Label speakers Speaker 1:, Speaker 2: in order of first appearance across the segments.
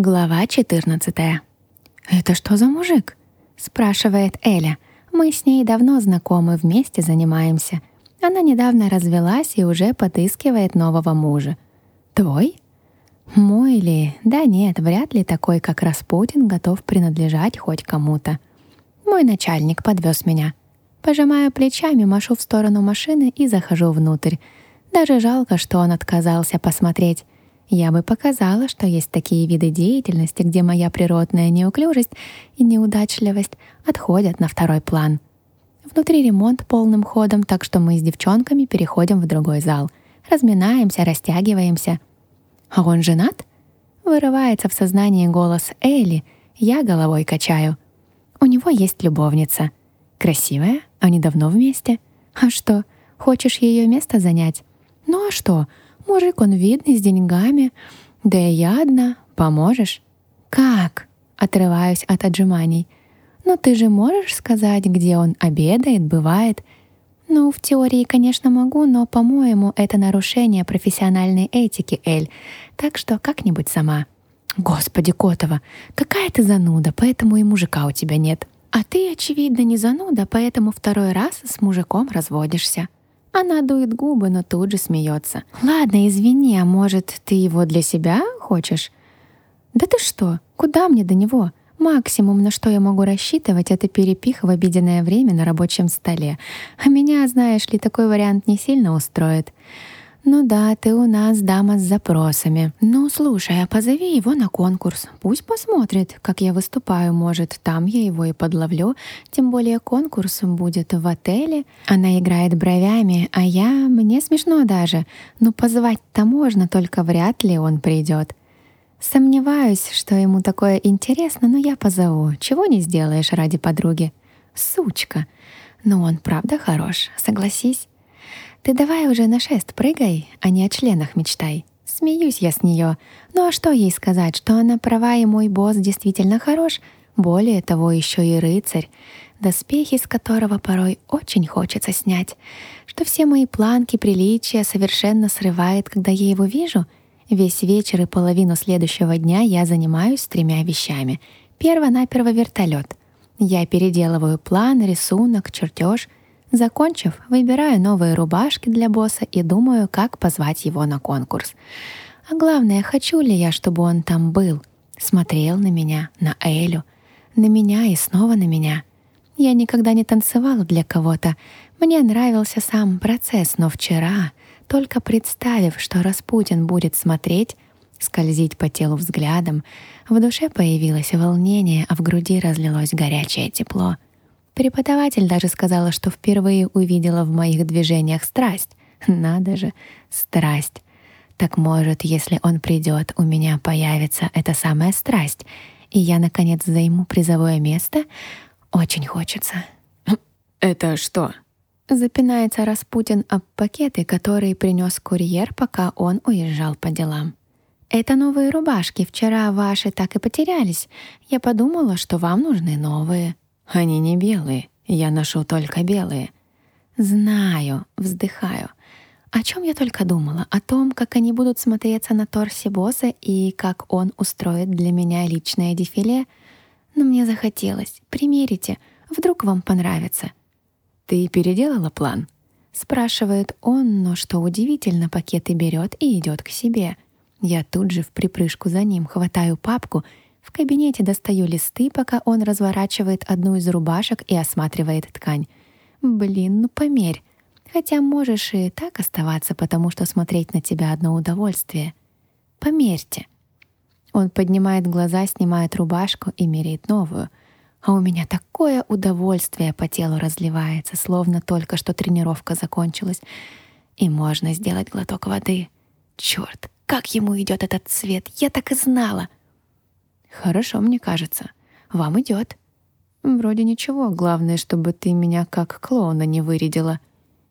Speaker 1: Глава 14. «Это что за мужик?» — спрашивает Эля. Мы с ней давно знакомы, вместе занимаемся. Она недавно развелась и уже подыскивает нового мужа. «Твой?» «Мой ли? Да нет, вряд ли такой, как Распутин, готов принадлежать хоть кому-то. Мой начальник подвез меня. Пожимаю плечами, машу в сторону машины и захожу внутрь. Даже жалко, что он отказался посмотреть. Я бы показала, что есть такие виды деятельности, где моя природная неуклюжесть и неудачливость отходят на второй план. Внутри ремонт полным ходом, так что мы с девчонками переходим в другой зал. Разминаемся, растягиваемся. «А он женат?» Вырывается в сознании голос Элли. Я головой качаю. У него есть любовница. Красивая, они давно вместе. А что, хочешь ее место занять? Ну а что, Мужик он видный, с деньгами. Да и я одна. Поможешь? Как? Отрываюсь от отжиманий. Ну ты же можешь сказать, где он обедает, бывает? Ну, в теории, конечно, могу, но, по-моему, это нарушение профессиональной этики, Эль. Так что как-нибудь сама. Господи, Котова, какая ты зануда, поэтому и мужика у тебя нет. А ты, очевидно, не зануда, поэтому второй раз с мужиком разводишься. Она дует губы, но тут же смеется. «Ладно, извини, а может, ты его для себя хочешь?» «Да ты что? Куда мне до него? Максимум, на что я могу рассчитывать, это перепих в обеденное время на рабочем столе. А меня, знаешь ли, такой вариант не сильно устроит. «Ну да, ты у нас дама с запросами. Ну, слушай, а позови его на конкурс. Пусть посмотрит, как я выступаю, может, там я его и подловлю. Тем более конкурс будет в отеле. Она играет бровями, а я... Мне смешно даже. Ну, позвать-то можно, только вряд ли он придет. Сомневаюсь, что ему такое интересно, но я позову. Чего не сделаешь ради подруги? Сучка. Но он правда хорош, согласись. Ты давай уже на шест прыгай, а не о членах мечтай. Смеюсь я с нее. Ну а что ей сказать, что она права и мой босс действительно хорош? Более того, еще и рыцарь, доспехи с которого порой очень хочется снять. Что все мои планки приличия совершенно срывает, когда я его вижу. Весь вечер и половину следующего дня я занимаюсь тремя вещами. Перво-наперво вертолет. Я переделываю план, рисунок, чертеж — Закончив, выбираю новые рубашки для босса и думаю, как позвать его на конкурс. А главное, хочу ли я, чтобы он там был, смотрел на меня, на Элю, на меня и снова на меня. Я никогда не танцевала для кого-то. Мне нравился сам процесс, но вчера, только представив, что Распутин будет смотреть, скользить по телу взглядом, в душе появилось волнение, а в груди разлилось горячее тепло — Преподаватель даже сказала, что впервые увидела в моих движениях страсть. Надо же, страсть. Так может, если он придет, у меня появится эта самая страсть, и я, наконец, займу призовое место? Очень хочется.
Speaker 2: «Это что?»
Speaker 1: Запинается Распутин об пакеты, которые принес курьер, пока он уезжал по делам. «Это новые рубашки. Вчера ваши так и потерялись. Я подумала, что вам нужны новые».
Speaker 2: Они не белые, я ношу только белые.
Speaker 1: Знаю, вздыхаю. О чем я только думала? О том, как они будут смотреться на торсе босса и как он устроит для меня личное дефиле. Но мне захотелось. Примерите, вдруг вам понравится.
Speaker 2: «Ты переделала план?»
Speaker 1: Спрашивает он, но что удивительно, пакеты берет и идет к себе. Я тут же в припрыжку за ним хватаю папку — в кабинете достаю листы, пока он разворачивает одну из рубашек и осматривает ткань. Блин, ну померь. Хотя можешь и так оставаться, потому что смотреть на тебя одно удовольствие. Померьте. Он поднимает глаза, снимает рубашку и меряет новую. А у меня такое удовольствие по телу разливается, словно только что тренировка закончилась. И можно сделать глоток воды. Черт, как ему идет этот цвет, я так и знала.
Speaker 2: Хорошо, мне кажется. Вам идет.
Speaker 1: Вроде ничего. Главное, чтобы ты меня как клоуна не вырядила.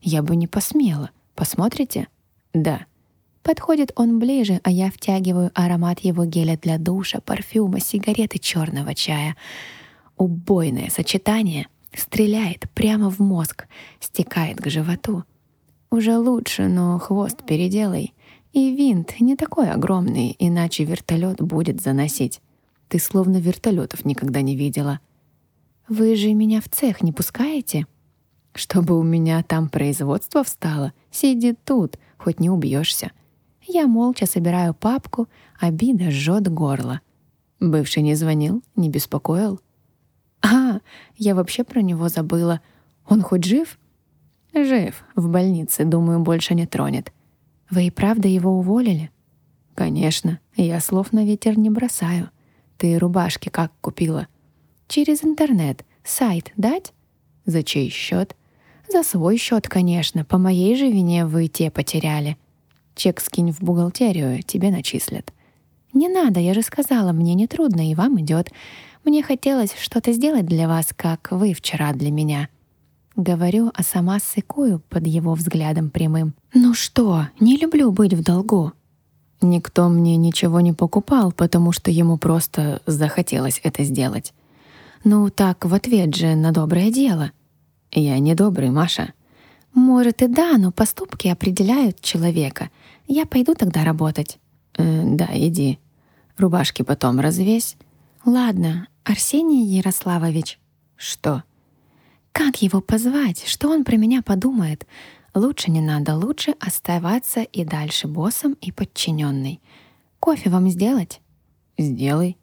Speaker 1: Я бы не посмела. Посмотрите?
Speaker 2: Да.
Speaker 1: Подходит он ближе, а я втягиваю аромат его геля для душа, парфюма, сигареты черного чая. Убойное сочетание стреляет прямо в мозг, стекает к животу. Уже лучше, но хвост переделай.
Speaker 2: И винт не такой огромный, иначе вертолет будет заносить. Ты словно вертолетов никогда не видела.
Speaker 1: Вы же меня в цех не пускаете?
Speaker 2: Чтобы у меня там производство встало, сиди тут, хоть не убьешься.
Speaker 1: Я молча собираю папку, обида жжет горло.
Speaker 2: Бывший не звонил, не беспокоил.
Speaker 1: А, я вообще про него забыла. Он хоть жив?
Speaker 2: Жив, в больнице, думаю, больше не тронет.
Speaker 1: Вы и правда его уволили?
Speaker 2: Конечно, я слов на ветер не бросаю. Ты рубашки как купила?
Speaker 1: Через интернет. Сайт дать?
Speaker 2: За чей счет?
Speaker 1: За свой счет, конечно. По моей же вине вы те потеряли.
Speaker 2: Чек скинь в бухгалтерию, тебе начислят.
Speaker 1: Не надо, я же сказала, мне не трудно и вам идет. Мне хотелось что-то сделать для вас, как вы вчера для меня. Говорю, а сама сыкую под его взглядом прямым. «Ну что, не люблю быть в долгу».
Speaker 2: Никто мне ничего не покупал, потому что ему просто захотелось это сделать.
Speaker 1: Ну так, в ответ же на доброе дело.
Speaker 2: Я не добрый, Маша.
Speaker 1: Может и да, но поступки определяют человека. Я пойду тогда работать.
Speaker 2: Э, да, иди. Рубашки потом развесь.
Speaker 1: Ладно, Арсений Ярославович.
Speaker 2: Что?
Speaker 1: Как его позвать? Что он про меня подумает? Лучше не надо, лучше оставаться и дальше боссом и подчиненной. Кофе вам сделать?
Speaker 2: Сделай.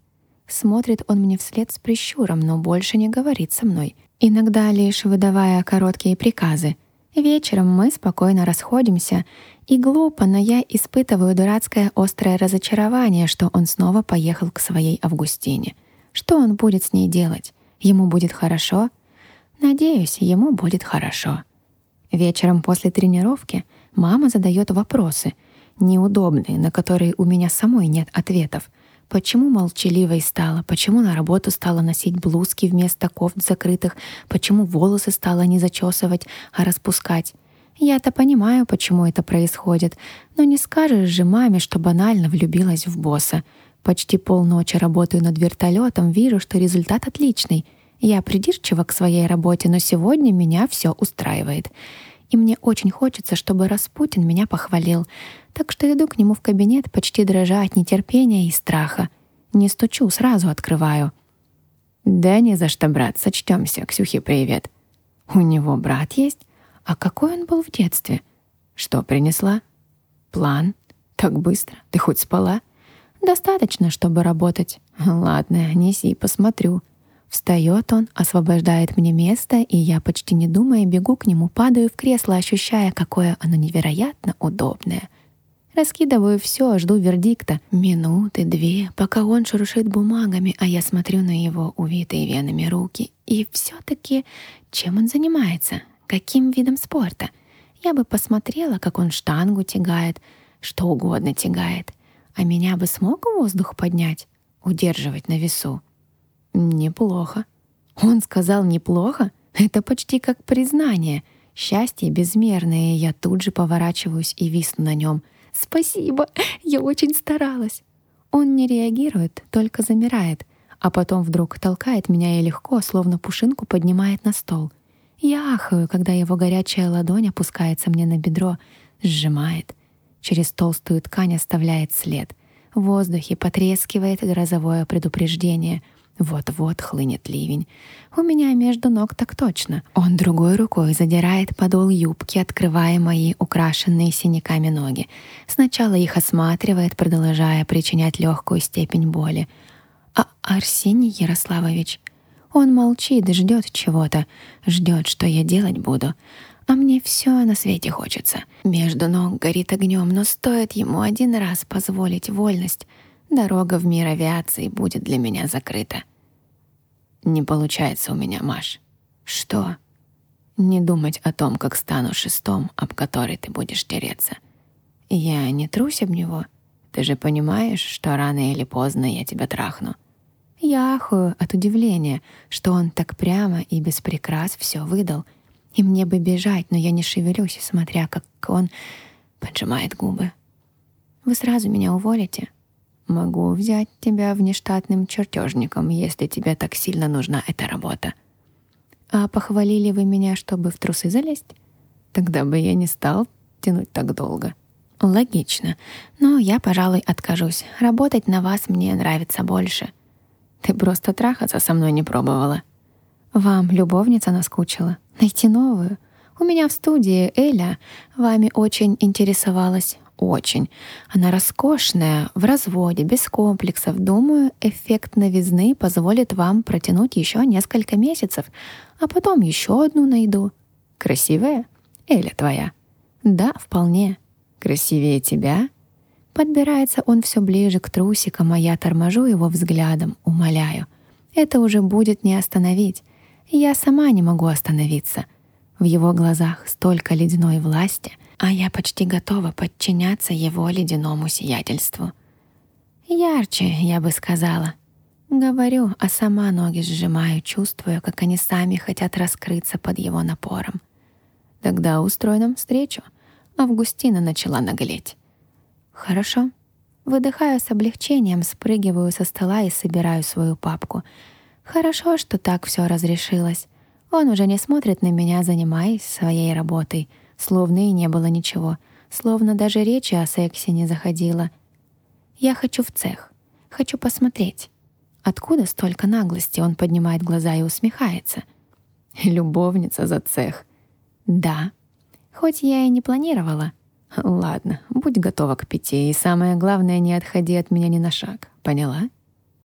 Speaker 1: Смотрит он мне вслед с прищуром, но больше не говорит со мной, иногда лишь выдавая короткие приказы. Вечером мы спокойно расходимся, и глупо, но я испытываю дурацкое острое разочарование, что он снова поехал к своей Августине. Что он будет с ней делать? Ему будет хорошо — Надеюсь, ему будет хорошо. Вечером после тренировки мама задает вопросы, неудобные, на которые у меня самой нет ответов. Почему молчаливой стала? Почему на работу стала носить блузки вместо кофт закрытых? Почему волосы стала не зачесывать, а распускать? Я-то понимаю, почему это происходит, но не скажешь же маме, что банально влюбилась в босса. Почти полночи работаю над вертолетом, вижу, что результат отличный — я придирчива к своей работе, но сегодня меня все устраивает. И мне очень хочется, чтобы Распутин меня похвалил. Так что иду к нему в кабинет, почти дрожа от нетерпения и страха. Не стучу, сразу открываю.
Speaker 2: «Да не за что, брат, сочтемся. Ксюхе привет».
Speaker 1: «У него брат есть? А какой он был в детстве?»
Speaker 2: «Что принесла?»
Speaker 1: «План.
Speaker 2: Так быстро? Ты хоть спала?»
Speaker 1: «Достаточно, чтобы работать».
Speaker 2: «Ладно, неси, посмотрю».
Speaker 1: Встает он, освобождает мне место, и я, почти не думая, бегу к нему, падаю в кресло, ощущая, какое оно невероятно удобное. Раскидываю все, жду вердикта. Минуты, две, пока он шуршит бумагами, а я смотрю на его увитые венами руки. И все таки чем он занимается? Каким видом спорта? Я бы посмотрела, как он штангу тягает, что угодно тягает. А меня бы смог воздух поднять, удерживать на весу. Неплохо. Он сказал неплохо? Это почти как признание. Счастье безмерное, я тут же поворачиваюсь и висну на нем. Спасибо, я очень старалась. Он не реагирует, только замирает, а потом вдруг толкает меня и легко, словно пушинку, поднимает на стол. Я ахаю, когда его горячая ладонь опускается мне на бедро, сжимает. Через толстую ткань оставляет след. В воздухе потрескивает грозовое предупреждение — вот-вот хлынет ливень. У меня между ног так точно. Он другой рукой задирает подол юбки, открывая мои украшенные синяками ноги. Сначала их осматривает, продолжая причинять легкую степень боли. А Арсений Ярославович... Он молчит, ждет чего-то, ждет, что я делать буду. А мне все на свете хочется. Между ног горит огнем, но стоит ему один раз позволить вольность — дорога в мир авиации будет для меня закрыта. Не получается у меня, Маш. Что? Не думать о том, как стану шестом, об который ты будешь тереться. Я не трусь об него. Ты же понимаешь, что рано или поздно я тебя трахну. Я ахую от удивления, что он так прямо и без прикрас все выдал. И мне бы бежать, но я не шевелюсь, смотря как он поджимает губы. Вы сразу меня уволите? Могу взять тебя внештатным чертежником, если тебе так сильно нужна эта работа. А похвалили вы меня, чтобы в трусы залезть? Тогда бы я не стал тянуть так долго. Логично. Но я, пожалуй, откажусь. Работать на вас мне нравится больше.
Speaker 2: Ты просто трахаться со мной не пробовала.
Speaker 1: Вам любовница наскучила? Найти новую? У меня в студии Эля вами очень интересовалась. Очень. Она роскошная, в разводе, без комплексов. Думаю, эффект новизны позволит вам протянуть еще несколько месяцев, а потом еще одну найду.
Speaker 2: Красивая? Эля твоя?
Speaker 1: Да, вполне.
Speaker 2: Красивее тебя?
Speaker 1: Подбирается он все ближе к трусикам, а я торможу его взглядом, умоляю. Это уже будет не остановить. Я сама не могу остановиться. В его глазах столько ледяной власти, а я почти готова подчиняться его ледяному сиятельству. Ярче, я бы сказала. Говорю, а сама ноги сжимаю, чувствую, как они сами хотят раскрыться под его напором.
Speaker 2: Тогда устрой нам встречу. Августина начала наглеть.
Speaker 1: Хорошо. Выдыхаю с облегчением, спрыгиваю со стола и собираю свою папку. Хорошо, что так все разрешилось. Он уже не смотрит на меня, занимаясь своей работой, словно и не было ничего, словно даже речи о сексе не заходило. Я хочу в цех, хочу посмотреть. Откуда столько наглости? Он поднимает глаза и усмехается.
Speaker 2: Любовница за цех.
Speaker 1: Да, хоть я и не планировала —
Speaker 2: Ладно, будь готова к пяти, и самое главное, не отходи от меня ни на шаг. Поняла?